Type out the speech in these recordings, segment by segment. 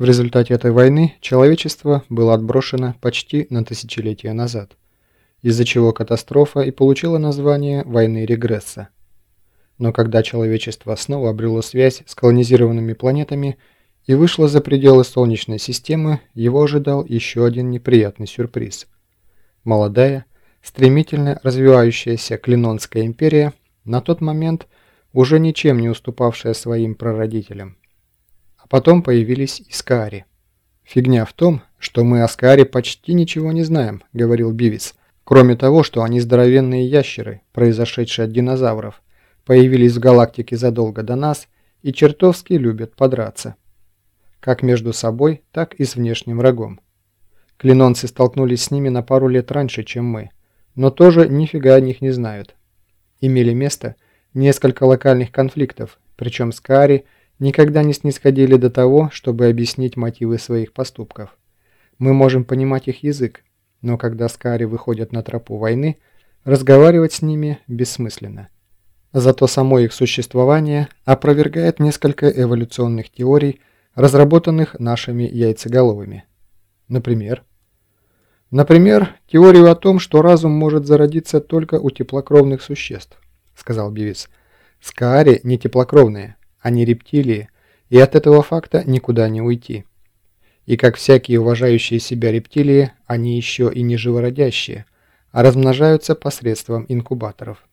В результате этой войны человечество было отброшено почти на тысячелетие назад, из-за чего катастрофа и получила название «войны регресса». Но когда человечество снова обрело связь с колонизированными планетами и вышло за пределы Солнечной системы, его ожидал еще один неприятный сюрприз. Молодая, стремительно развивающаяся Клинонская империя, на тот момент уже ничем не уступавшая своим прародителям. Потом появились Искари. «Фигня в том, что мы о Скаре почти ничего не знаем», — говорил Бивис. «Кроме того, что они здоровенные ящеры, произошедшие от динозавров, появились в галактике задолго до нас и чертовски любят подраться. Как между собой, так и с внешним врагом. Клинонцы столкнулись с ними на пару лет раньше, чем мы, но тоже нифига о них не знают. Имели место несколько локальных конфликтов, причем Скари никогда не снисходили до того, чтобы объяснить мотивы своих поступков. Мы можем понимать их язык, но когда Скари выходят на тропу войны, разговаривать с ними бессмысленно. Зато само их существование опровергает несколько эволюционных теорий, разработанных нашими яйцеголовыми. Например? Например, теорию о том, что разум может зародиться только у теплокровных существ, сказал Бивис. Скаари не теплокровные, они рептилии, и от этого факта никуда не уйти. И как всякие уважающие себя рептилии, они еще и не живородящие, а размножаются посредством инкубаторов.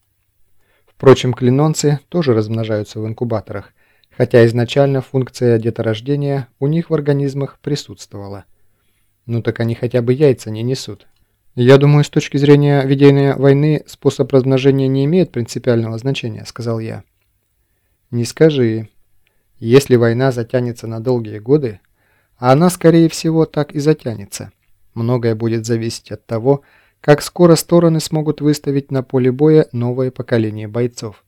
Впрочем, клинонцы тоже размножаются в инкубаторах, хотя изначально функция деторождения у них в организмах присутствовала. Ну так они хотя бы яйца не несут. «Я думаю, с точки зрения ведения войны способ размножения не имеет принципиального значения», — сказал я. «Не скажи. Если война затянется на долгие годы, а она, скорее всего, так и затянется, многое будет зависеть от того, как скоро стороны смогут выставить на поле боя новое поколение бойцов.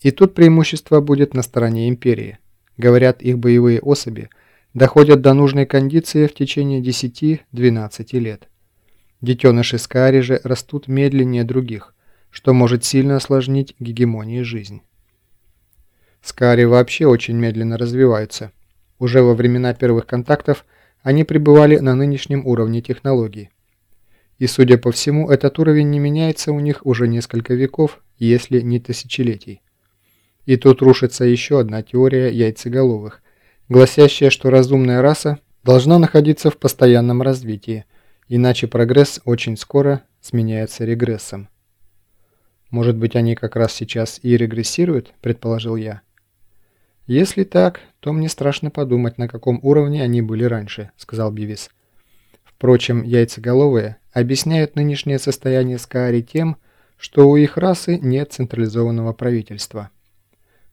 И тут преимущество будет на стороне Империи. Говорят, их боевые особи доходят до нужной кондиции в течение 10-12 лет. Детеныши Скари же растут медленнее других, что может сильно осложнить гегемонии жизнь. Скари вообще очень медленно развиваются. Уже во времена первых контактов они пребывали на нынешнем уровне технологий. И, судя по всему, этот уровень не меняется у них уже несколько веков, если не тысячелетий. И тут рушится еще одна теория яйцеголовых, гласящая, что разумная раса должна находиться в постоянном развитии, иначе прогресс очень скоро сменяется регрессом. «Может быть, они как раз сейчас и регрессируют?» – предположил я. «Если так, то мне страшно подумать, на каком уровне они были раньше», – сказал Бивис. Впрочем, яйцеголовые объясняют нынешнее состояние Скаари тем, что у их расы нет централизованного правительства.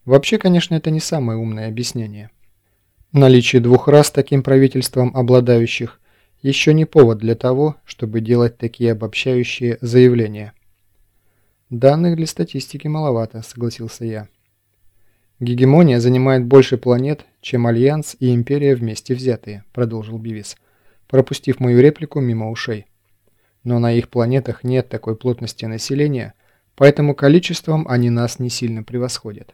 Вообще, конечно, это не самое умное объяснение. Наличие двух рас таким правительством обладающих еще не повод для того, чтобы делать такие обобщающие заявления. «Данных для статистики маловато», — согласился я. «Гегемония занимает больше планет, чем Альянс и Империя вместе взятые», — продолжил Бивис пропустив мою реплику мимо ушей. Но на их планетах нет такой плотности населения, поэтому количеством они нас не сильно превосходят.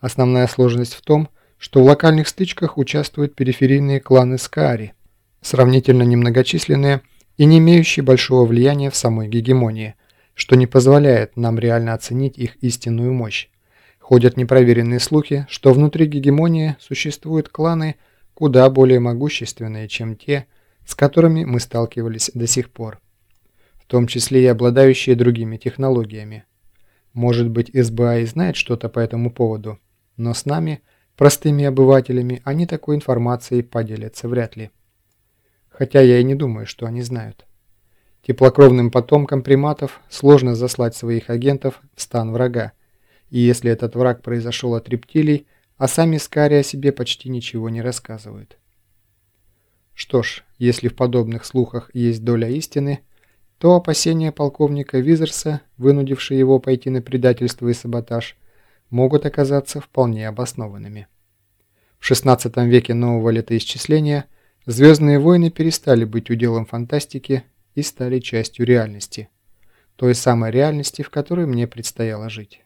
Основная сложность в том, что в локальных стычках участвуют периферийные кланы Скаари, сравнительно немногочисленные и не имеющие большого влияния в самой гегемонии, что не позволяет нам реально оценить их истинную мощь. Ходят непроверенные слухи, что внутри гегемонии существуют кланы куда более могущественные, чем те, с которыми мы сталкивались до сих пор, в том числе и обладающие другими технологиями. Может быть, СБА и знает что-то по этому поводу, но с нами, простыми обывателями, они такой информацией поделятся вряд ли. Хотя я и не думаю, что они знают. Теплокровным потомкам приматов сложно заслать своих агентов в стан врага, и если этот враг произошел от рептилий, а сами Скари о себе почти ничего не рассказывают. Что ж, если в подобных слухах есть доля истины, то опасения полковника Визерса, вынудившие его пойти на предательство и саботаж, могут оказаться вполне обоснованными. В XVI веке нового летоисчисления «Звездные войны» перестали быть уделом фантастики и стали частью реальности. Той самой реальности, в которой мне предстояло жить.